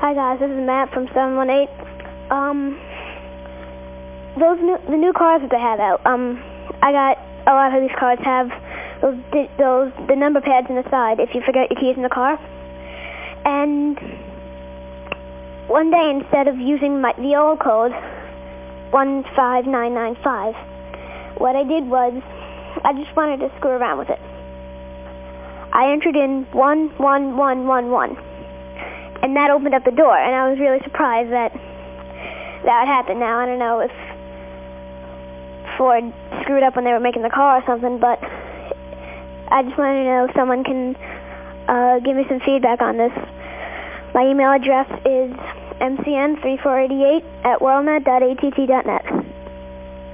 Hi guys, this is Matt from 718. Um, those new, the new cars that they have out, um, I got a lot of these cars have those, those, the number pads in the side if you forget your keys in the car. And one day instead of using my, the old code, 15995, what I did was, I just wanted to screw around with it. I entered in 11111 and that opened up the door, and I was really surprised that that would happen. Now, I don't know if Ford screwed up when they were making the car or something, but I just wanted to know if someone can uh, give me some feedback on this. My email address is mcn3488 at worldnet.att.net.